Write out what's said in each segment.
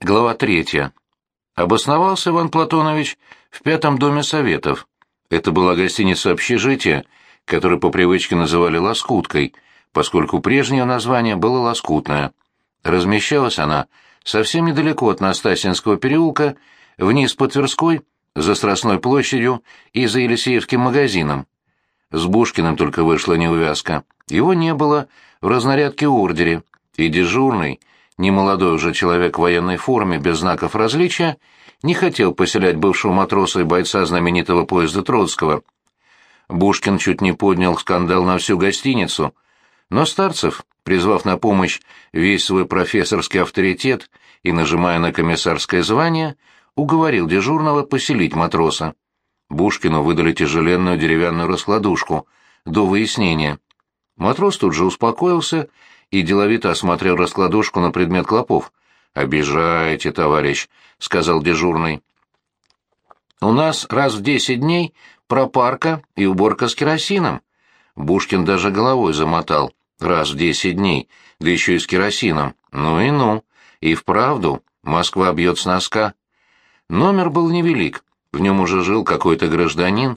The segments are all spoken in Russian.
Глава третья. Обосновался Иван Платонович в пятом доме советов. Это была гостиница общежития, которую по привычке называли «Лоскуткой», поскольку прежнее название было «Лоскутное». Размещалась она совсем недалеко от Настасьинского переулка, вниз по Тверской, за Страстной площадью и за Елисеевским магазином. С Бушкиным только вышла неувязка. Его не было в разнарядке ордере, и дежурный, немолодой уже человек в военной форме без знаков различия, не хотел поселять бывшего матроса и бойца знаменитого поезда Троцкого. Бушкин чуть не поднял скандал на всю гостиницу, но Старцев, призвав на помощь весь свой профессорский авторитет и нажимая на комиссарское звание, уговорил дежурного поселить матроса. Бушкину выдали тяжеленную деревянную раскладушку до выяснения. Матрос тут же успокоился и деловито осмотрел раскладушку на предмет клопов. «Обижаете, товарищ», — сказал дежурный. «У нас раз в десять дней пропарка и уборка с керосином». Бушкин даже головой замотал. «Раз в десять дней, да еще и с керосином. Ну и ну. И вправду, Москва бьет с носка». Номер был невелик, в нем уже жил какой-то гражданин.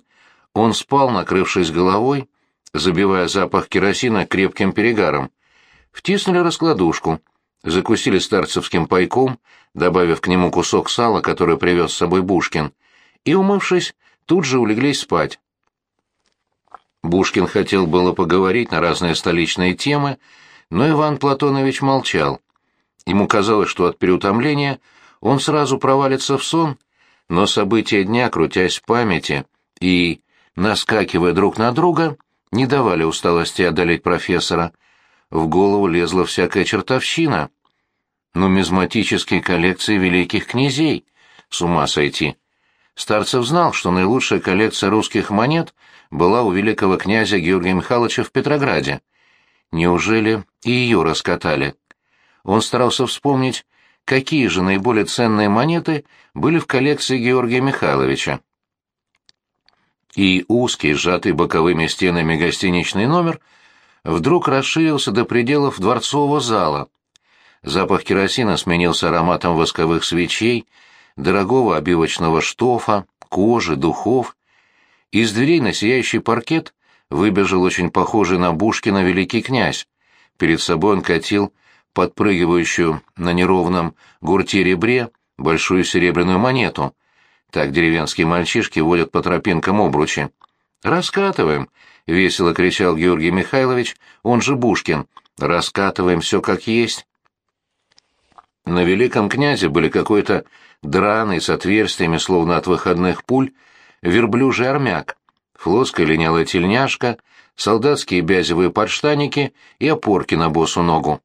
Он спал, накрывшись головой, забивая запах керосина крепким перегаром втиснули раскладушку, закусили старцевским пайком, добавив к нему кусок сала, который привез с собой Бушкин, и, умывшись, тут же улеглись спать. Бушкин хотел было поговорить на разные столичные темы, но Иван Платонович молчал. Ему казалось, что от переутомления он сразу провалится в сон, но события дня, крутясь в памяти и, наскакивая друг на друга, не давали усталости одолеть профессора — в голову лезла всякая чертовщина. Нумизматические коллекции великих князей. С ума сойти. Старцев знал, что наилучшая коллекция русских монет была у великого князя Георгия Михайловича в Петрограде. Неужели и ее раскатали? Он старался вспомнить, какие же наиболее ценные монеты были в коллекции Георгия Михайловича. И узкий, сжатый боковыми стенами гостиничный номер — вдруг расширился до пределов дворцового зала. Запах керосина сменился ароматом восковых свечей, дорогого обивочного штофа, кожи, духов. Из дверей на сияющий паркет выбежал очень похожий на Бушкина великий князь. Перед собой он катил подпрыгивающую на неровном гурте ребре большую серебряную монету. Так деревенские мальчишки водят по тропинкам обручи. «Раскатываем!» — весело кричал Георгий Михайлович, он же Бушкин. «Раскатываем все как есть». На великом князе были какой-то драный с отверстиями, словно от выходных пуль, верблюжий армяк, флотская линялая тельняшка, солдатские бязевые подштаники и опорки на босу ногу.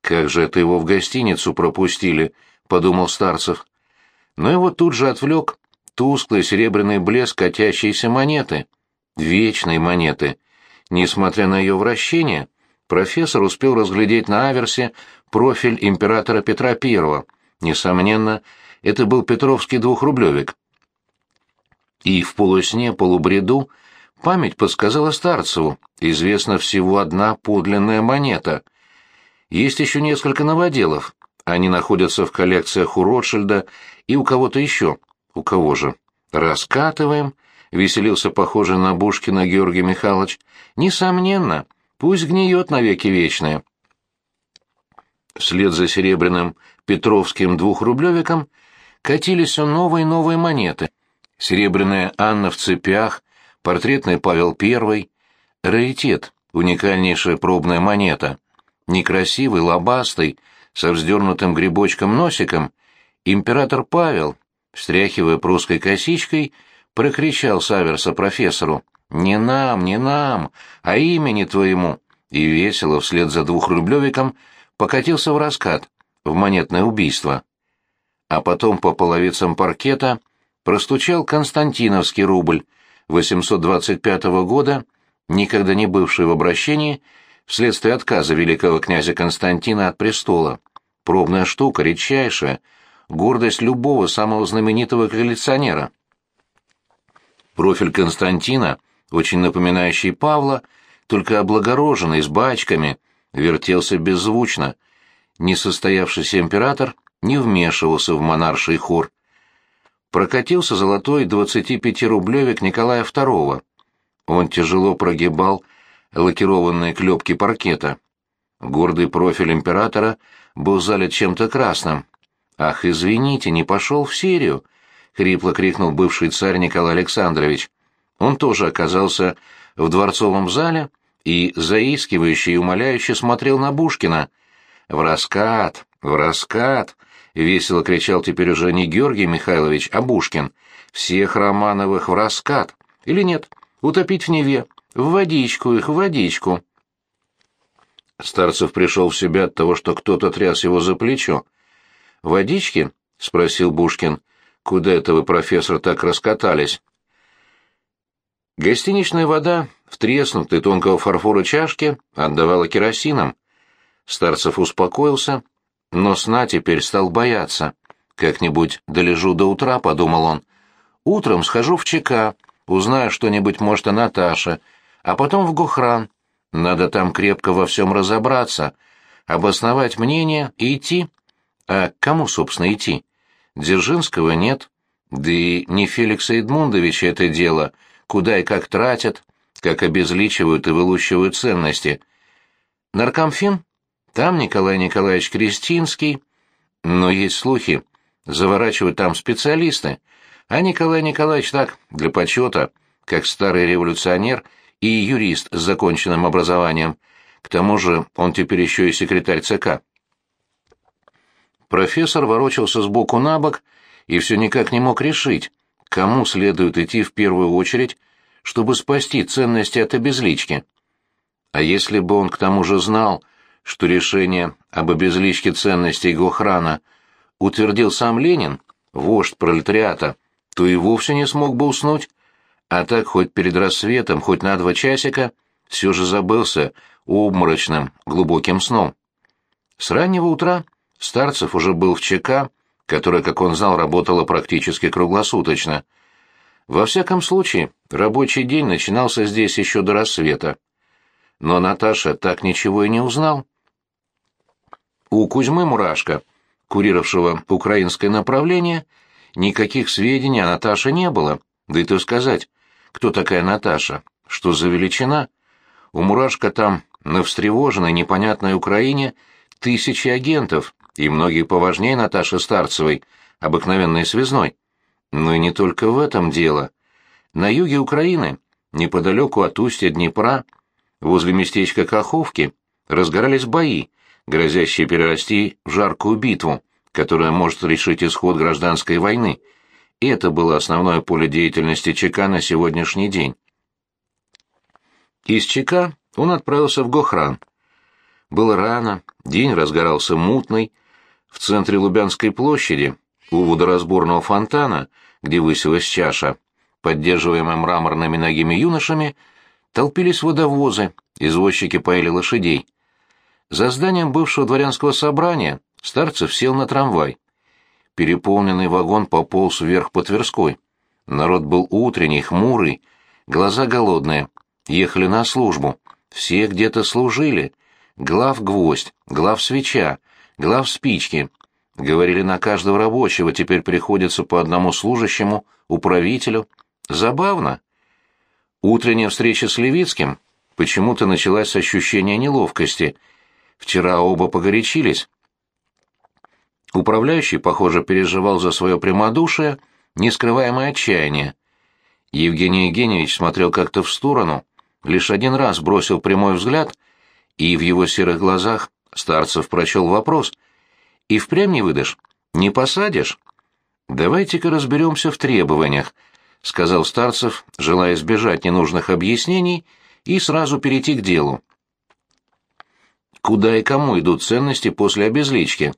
«Как же это его в гостиницу пропустили?» — подумал Старцев. Но его тут же отвлек тусклый серебряный блеск катящейся монеты вечной монеты. Несмотря на ее вращение, профессор успел разглядеть на аверсе профиль императора Петра I. Несомненно, это был петровский двухрублевик. И в полусне, полубреду память подсказала Старцеву, известна всего одна подлинная монета. Есть еще несколько новоделов, они находятся в коллекциях у Ротшильда и у кого-то еще. У кого же? Раскатываем веселился похожий на Бушкина Георгий Михайлович. Несомненно, пусть гниет навеки вечное. Вслед за серебряным Петровским двухрублевиком катились все новые и новые монеты. Серебряная Анна в цепях, портретный Павел I, раритет, уникальнейшая пробная монета. Некрасивый, лобастый, со вздернутым грибочком-носиком, император Павел, встряхивая прусской косичкой, прокричал Саверса профессору. «Не нам, не нам, а имени твоему!» И весело вслед за двухрублевиком покатился в раскат, в монетное убийство. А потом по половицам паркета простучал Константиновский рубль 825 года, никогда не бывший в обращении, вследствие отказа великого князя Константина от престола. Пробная штука, редчайшая, гордость любого самого знаменитого коллекционера. Профиль Константина, очень напоминающий Павла, только облагороженный, с бачками, вертелся беззвучно. Несостоявшийся император не вмешивался в монарший хор. Прокатился золотой 25-рублевик Николая II. Он тяжело прогибал лакированные клепки паркета. Гордый профиль императора был залит чем-то красным. «Ах, извините, не пошел в серию!» — хрипло крикнул бывший царь Николай Александрович. Он тоже оказался в дворцовом зале и заискивающе и умоляюще смотрел на Бушкина. «В раскат! В раскат!» — весело кричал теперь уже не Георгий Михайлович, а Бушкин. «Всех Романовых в раскат! Или нет, утопить в Неве, в водичку их, в водичку!» Старцев пришел в себя от того, что кто-то тряс его за плечо. «Водички?» — спросил Бушкин. «Куда это вы, профессор, так раскатались?» Гостиничная вода в треснутой тонкого фарфора чашке отдавала керосином. Старцев успокоился, но сна теперь стал бояться. «Как-нибудь долежу до утра», — подумал он. «Утром схожу в ЧК, узнаю что-нибудь, может, о Наташе, а потом в Гухран. Надо там крепко во всем разобраться, обосновать мнение и идти. А к кому, собственно, идти? Дзержинского нет, да и не Феликса Эдмундовича это дело, куда и как тратят, как обезличивают и вылущивают ценности. Наркомфин? Там Николай Николаевич Крестинский. Но есть слухи, заворачивают там специалисты, а Николай Николаевич так, для почета, как старый революционер — и юрист с законченным образованием. К тому же он теперь еще и секретарь ЦК. Профессор ворочался сбоку на бок и все никак не мог решить, кому следует идти в первую очередь, чтобы спасти ценности от обезлички. А если бы он к тому же знал, что решение об обезличке ценностей Гохрана утвердил сам Ленин, вождь пролетариата, то и вовсе не смог бы уснуть. А так хоть перед рассветом, хоть на два часика, все же забылся обморочным, глубоким сном. С раннего утра Старцев уже был в ЧК, которая, как он знал, работала практически круглосуточно. Во всяком случае, рабочий день начинался здесь еще до рассвета. Но Наташа так ничего и не узнал. У Кузьмы Мурашко, курировавшего украинское направление, никаких сведений о Наташе не было, да и то сказать, кто такая Наташа? Что за величина? У Мурашка там, на встревоженной, непонятной Украине, тысячи агентов, и многие поважнее Наташи Старцевой, обыкновенной связной. Но и не только в этом дело. На юге Украины, неподалеку от устья Днепра, возле местечка Каховки, разгорались бои, грозящие перерасти в жаркую битву, которая может решить исход гражданской войны — и это было основное поле деятельности ЧК на сегодняшний день. Из ЧК он отправился в Гохран. Было рано, день разгорался мутный. В центре Лубянской площади, у водоразборного фонтана, где высилась чаша, поддерживаемая мраморными ногими юношами, толпились водовозы, извозчики поили лошадей. За зданием бывшего дворянского собрания Старцев сел на трамвай. Переполненный вагон пополз вверх по Тверской. Народ был утренний, хмурый, глаза голодные. Ехали на службу. Все где-то служили. Глав гвоздь, глав свеча, глав спички. Говорили, на каждого рабочего теперь приходится по одному служащему, управителю. Забавно. Утренняя встреча с Левицким почему-то началась с ощущения неловкости. Вчера оба погорячились. Управляющий, похоже, переживал за свое прямодушие, нескрываемое отчаяние. Евгений Евгеньевич смотрел как-то в сторону, лишь один раз бросил прямой взгляд, и в его серых глазах Старцев прочел вопрос. «И впрямь не выдашь? Не посадишь?» «Давайте-ка разберемся в требованиях», — сказал Старцев, желая избежать ненужных объяснений и сразу перейти к делу. «Куда и кому идут ценности после обезлички?»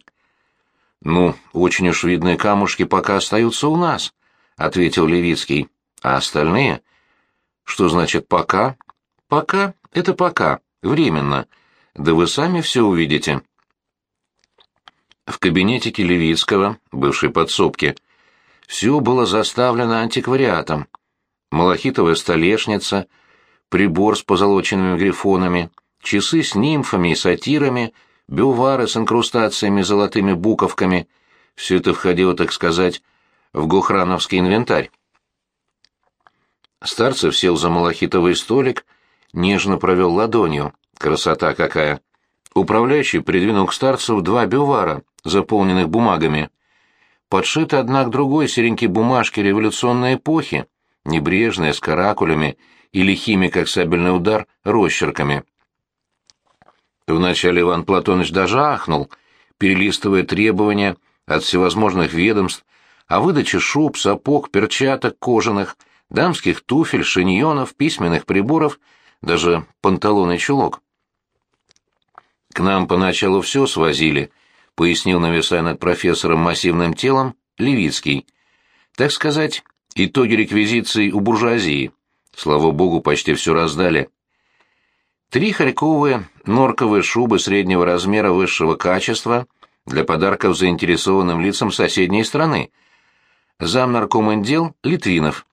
«Ну, очень уж видные камушки пока остаются у нас», — ответил Левицкий. «А остальные?» «Что значит «пока»?» «Пока — это пока, временно. Да вы сами все увидите». В кабинетике Левицкого, бывшей подсобки, все было заставлено антиквариатом. Малахитовая столешница, прибор с позолоченными грифонами, часы с нимфами и сатирами — бювары с инкрустациями золотыми буковками, Все это входило, так сказать, в Гухрановский инвентарь. Старцев сел за малахитовый столик, нежно провел ладонью. Красота какая! Управляющий придвинул к Старцеву два бювара, заполненных бумагами. Подшиты одна к другой серенькие бумажки революционной эпохи, небрежные, с каракулями и лихими, как сабельный удар, росчерками. Вначале Иван Платоныч даже ахнул, перелистывая требования от всевозможных ведомств о выдаче шуб, сапог, перчаток кожаных, дамских туфель, шиньонов, письменных приборов, даже панталон и чулок. «К нам поначалу все свозили», — пояснил, нависая над профессором массивным телом, Левицкий. «Так сказать, итоги реквизиции у буржуазии. Слава богу, почти все раздали. Три харьковые норковые шубы среднего размера высшего качества для подарков заинтересованным лицам соседней страны. Зам наркомендел Литвинов.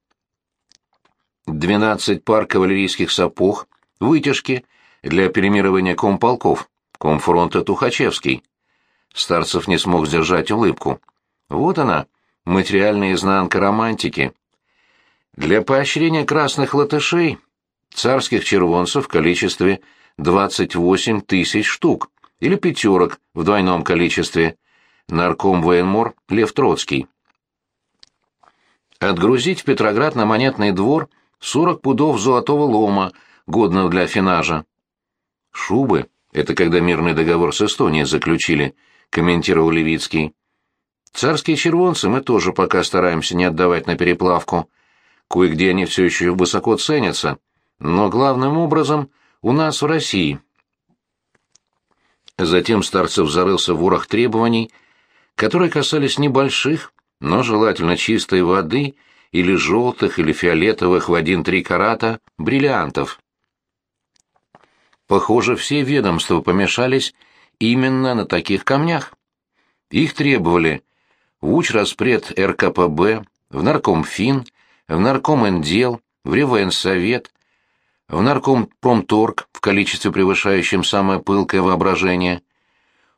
12 пар кавалерийских сапог, вытяжки для перемирования комполков, комфронта Тухачевский. Старцев не смог сдержать улыбку. Вот она, материальная изнанка романтики. Для поощрения красных латышей царских червонцев в количестве 28 тысяч штук, или пятерок в двойном количестве, нарком военмор Лев Троцкий. Отгрузить в Петроград на монетный двор 40 пудов золотого лома, годного для финажа. Шубы — это когда мирный договор с Эстонией заключили, комментировал Левицкий. Царские червонцы мы тоже пока стараемся не отдавать на переплавку. Кое-где они все еще высоко ценятся, но главным образом у нас в России. Затем Старцев зарылся в ворох требований, которые касались небольших, но желательно чистой воды или желтых или фиолетовых в один-три карата бриллиантов. Похоже, все ведомства помешались именно на таких камнях. Их требовали в Учраспред РКПБ, в Наркомфин, в Наркомендел, в Ревенсовет, в Наркомпромторг в количестве превышающем самое пылкое воображение.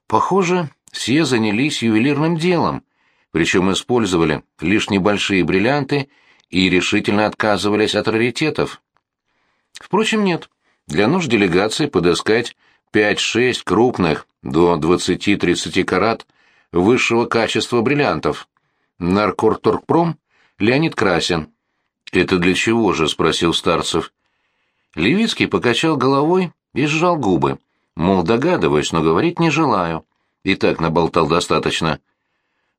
Похоже, все занялись ювелирным делом, причем использовали лишь небольшие бриллианты и решительно отказывались от раритетов. Впрочем, нет. Для нужд делегации подыскать 5-6 крупных до 20-30 карат высшего качества бриллиантов. Наркорторгпром Леонид Красин. «Это для чего же?» — спросил Старцев. Левицкий покачал головой и сжал губы, мол, догадываюсь, но говорить не желаю. И так наболтал достаточно.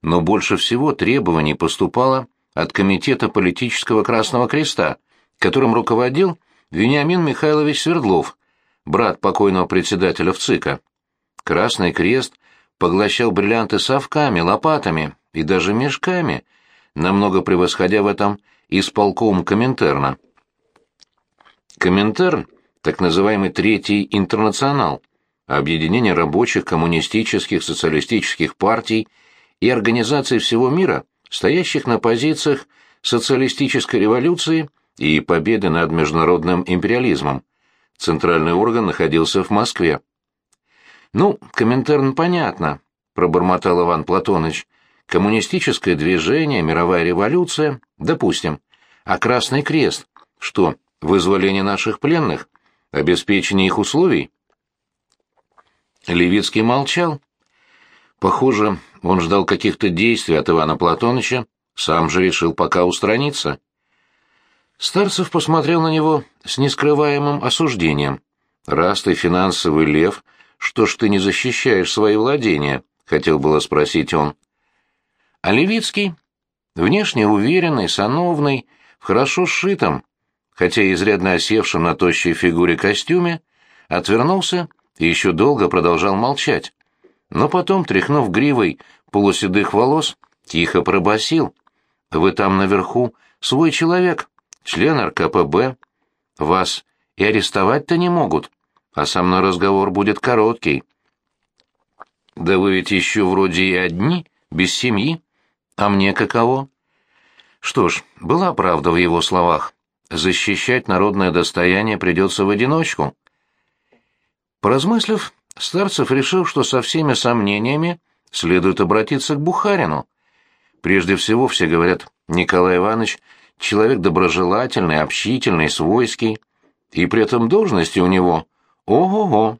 Но больше всего требований поступало от Комитета политического Красного Креста, которым руководил Вениамин Михайлович Свердлов, брат покойного председателя ВЦИКа. Красный Крест поглощал бриллианты совками, лопатами и даже мешками, намного превосходя в этом исполком Коминтерна. Коминтерн — так называемый Третий Интернационал, объединение рабочих, коммунистических, социалистических партий и организаций всего мира, стоящих на позициях социалистической революции и победы над международным империализмом. Центральный орган находился в Москве. «Ну, Коминтерн понятно», — пробормотал Иван Платоныч. «Коммунистическое движение, мировая революция, допустим. А Красный Крест? Что, вызволение наших пленных? Обеспечение их условий?» Левицкий молчал. Похоже, он ждал каких-то действий от Ивана Платоныча, сам же решил пока устраниться. Старцев посмотрел на него с нескрываемым осуждением. «Раз ты финансовый лев, что ж ты не защищаешь свои владения?» — хотел было спросить он. А Левицкий, внешне уверенный, сановный, в хорошо сшитом, хотя и изрядно осевшем на тощей фигуре костюме, отвернулся и еще долго продолжал молчать. Но потом, тряхнув гривой полуседых волос, тихо пробасил: «Вы там наверху свой человек, член РКПБ. Вас и арестовать-то не могут, а со мной разговор будет короткий». «Да вы ведь еще вроде и одни, без семьи. А мне каково?» Что ж, была правда в его словах. Защищать народное достояние придется в одиночку. Поразмыслив, Старцев решил, что со всеми сомнениями следует обратиться к Бухарину. Прежде всего, все говорят, Николай Иванович — человек доброжелательный, общительный, свойский, и при этом должности у него — ого-го.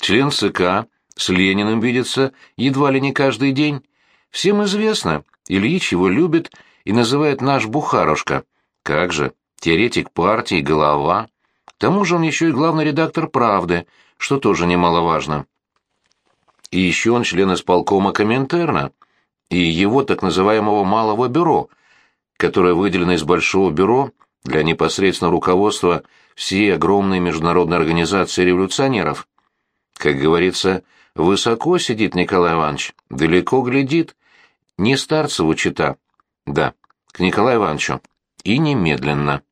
Член ЦК с Лениным видится едва ли не каждый день. Всем известно, Ильич его любит и называет наш Бухарушка. Как же, теоретик партии, голова. К тому же он еще и главный редактор «Правды», что тоже немаловажно. И еще он член исполкома Коминтерна и его так называемого «малого бюро», которое выделено из большого бюро для непосредственного руководства всей огромной международной организации революционеров. Как говорится, высоко сидит Николай Иванович, далеко глядит, не старцеву чита. Да, к Николаю Ивановичу. И немедленно.